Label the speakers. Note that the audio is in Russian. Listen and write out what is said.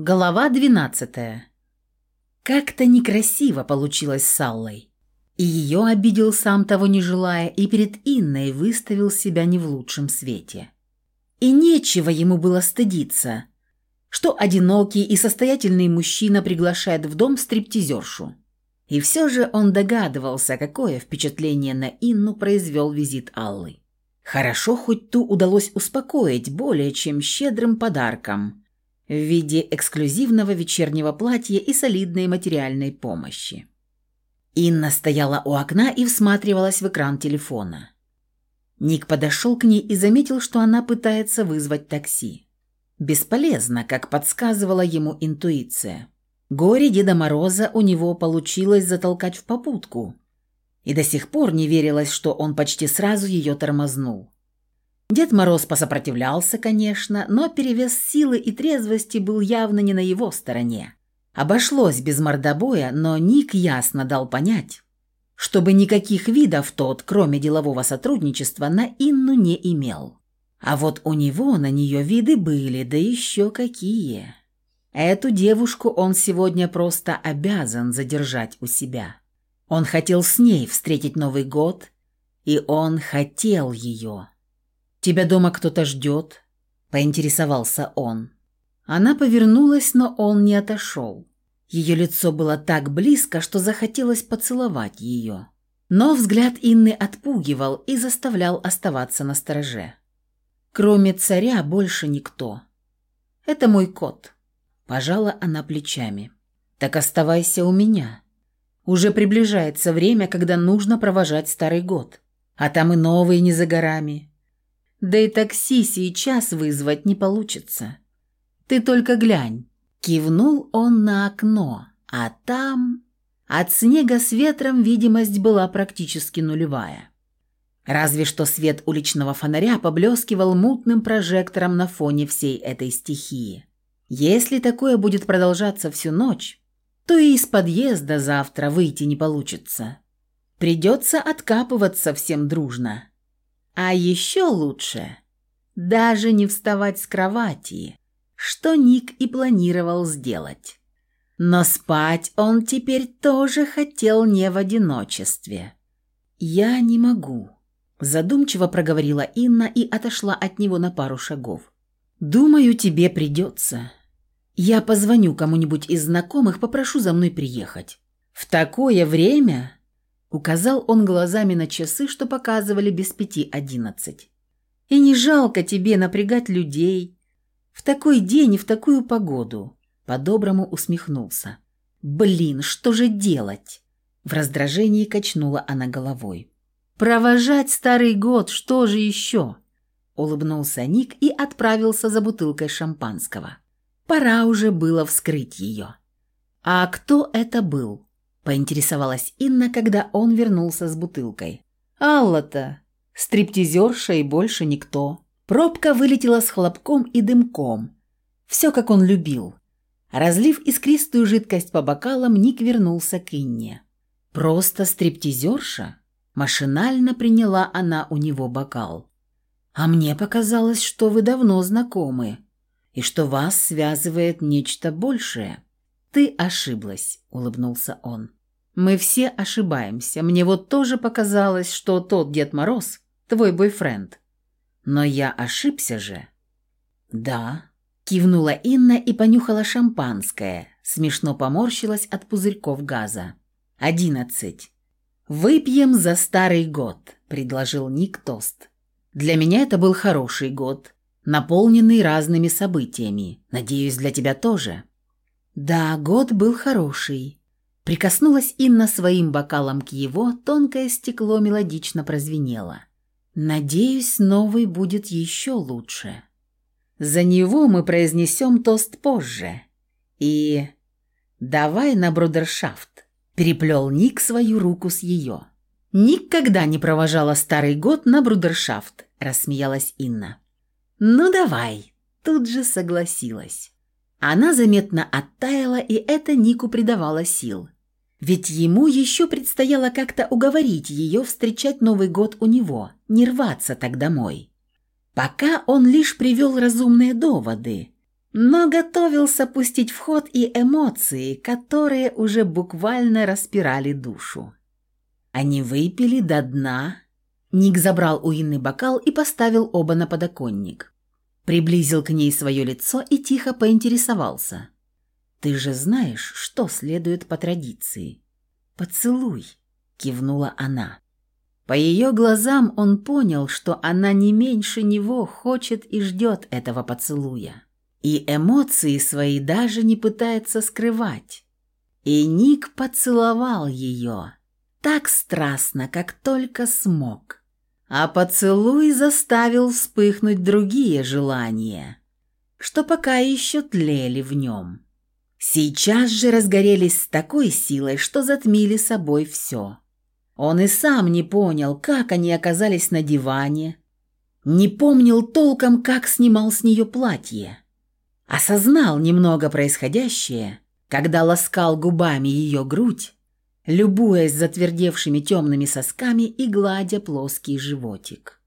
Speaker 1: Глава двенадцатая. Как-то некрасиво получилось с Аллой. И ее обидел сам того не желая, и перед Инной выставил себя не в лучшем свете. И нечего ему было стыдиться, что одинокий и состоятельный мужчина приглашает в дом стриптизершу. И все же он догадывался, какое впечатление на Инну произвел визит Аллы. Хорошо хоть ту удалось успокоить более чем щедрым подарком в виде эксклюзивного вечернего платья и солидной материальной помощи. Инна стояла у окна и всматривалась в экран телефона. Ник подошел к ней и заметил, что она пытается вызвать такси. Бесполезно, как подсказывала ему интуиция. Горе Деда Мороза у него получилось затолкать в попутку, и до сих пор не верилось, что он почти сразу ее тормознул. Дед Мороз посопротивлялся, конечно, но перевес силы и трезвости был явно не на его стороне. Обошлось без мордобоя, но Ник ясно дал понять, чтобы никаких видов тот, кроме делового сотрудничества, на Инну не имел. А вот у него на нее виды были, да еще какие. Эту девушку он сегодня просто обязан задержать у себя. Он хотел с ней встретить Новый год, и он хотел ее. «Тебя дома кто-то ждет?» – поинтересовался он. Она повернулась, но он не отошел. Ее лицо было так близко, что захотелось поцеловать ее. Но взгляд Инны отпугивал и заставлял оставаться на стороже. «Кроме царя больше никто. Это мой кот», – пожала она плечами. «Так оставайся у меня. Уже приближается время, когда нужно провожать Старый год. А там и новые не за горами. Да и такси сейчас вызвать не получится. Ты только глянь. Кивнул он на окно, а там... От снега с ветром видимость была практически нулевая. Разве что свет уличного фонаря поблескивал мутным прожектором на фоне всей этой стихии. Если такое будет продолжаться всю ночь, то и из подъезда завтра выйти не получится. Придется откапываться всем дружно. А еще лучше даже не вставать с кровати, что Ник и планировал сделать. Но спать он теперь тоже хотел не в одиночестве. «Я не могу», – задумчиво проговорила Инна и отошла от него на пару шагов. «Думаю, тебе придется. Я позвоню кому-нибудь из знакомых, попрошу за мной приехать. В такое время Указал он глазами на часы, что показывали без пяти одиннадцать. «И не жалко тебе напрягать людей. В такой день и в такую погоду». По-доброму усмехнулся. «Блин, что же делать?» В раздражении качнула она головой. «Провожать старый год, что же еще?» Улыбнулся Ник и отправился за бутылкой шампанского. Пора уже было вскрыть ее. «А кто это был?» Поинтересовалась Инна, когда он вернулся с бутылкой. «Алла-то! Стриптизерша и больше никто». Пробка вылетела с хлопком и дымком. Все, как он любил. Разлив искристую жидкость по бокалам, Ник вернулся к Инне. «Просто стриптизерша?» Машинально приняла она у него бокал. «А мне показалось, что вы давно знакомы, и что вас связывает нечто большее». «Ты ошиблась», — улыбнулся он. Мы все ошибаемся. Мне вот тоже показалось, что тот Дед Мороз – твой бойфренд. Но я ошибся же. Да. Кивнула Инна и понюхала шампанское. Смешно поморщилась от пузырьков газа. «Одиннадцать. Выпьем за старый год», – предложил Ник тост. «Для меня это был хороший год, наполненный разными событиями. Надеюсь, для тебя тоже». «Да, год был хороший», Прикоснулась Инна своим бокалом к его, тонкое стекло мелодично прозвенело. «Надеюсь, новый будет еще лучше. За него мы произнесем тост позже. И... давай на брудершафт», — переплел Ник свою руку с ее. «Никогда не провожала старый год на брудершафт», — рассмеялась Инна. «Ну давай», — тут же согласилась. Она заметно оттаяла, и это Нику придавало сил. Ведь ему еще предстояло как-то уговорить ее встречать Новый год у него, не рваться так домой. Пока он лишь привел разумные доводы, но готовился пустить в ход и эмоции, которые уже буквально распирали душу. Они выпили до дна. Ник забрал у Инны бокал и поставил оба на подоконник. Приблизил к ней свое лицо и тихо поинтересовался. «Ты же знаешь, что следует по традиции?» «Поцелуй», — кивнула она. По ее глазам он понял, что она не меньше него хочет и ждет этого поцелуя. И эмоции свои даже не пытается скрывать. И Ник поцеловал ее так страстно, как только смог. А поцелуй заставил вспыхнуть другие желания, что пока еще тлели в нем. Сейчас же разгорелись с такой силой, что затмили собой все. Он и сам не понял, как они оказались на диване, не помнил толком, как снимал с нее платье. Осознал немного происходящее, когда ласкал губами ее грудь, любуясь затвердевшими темными сосками и гладя плоский животик.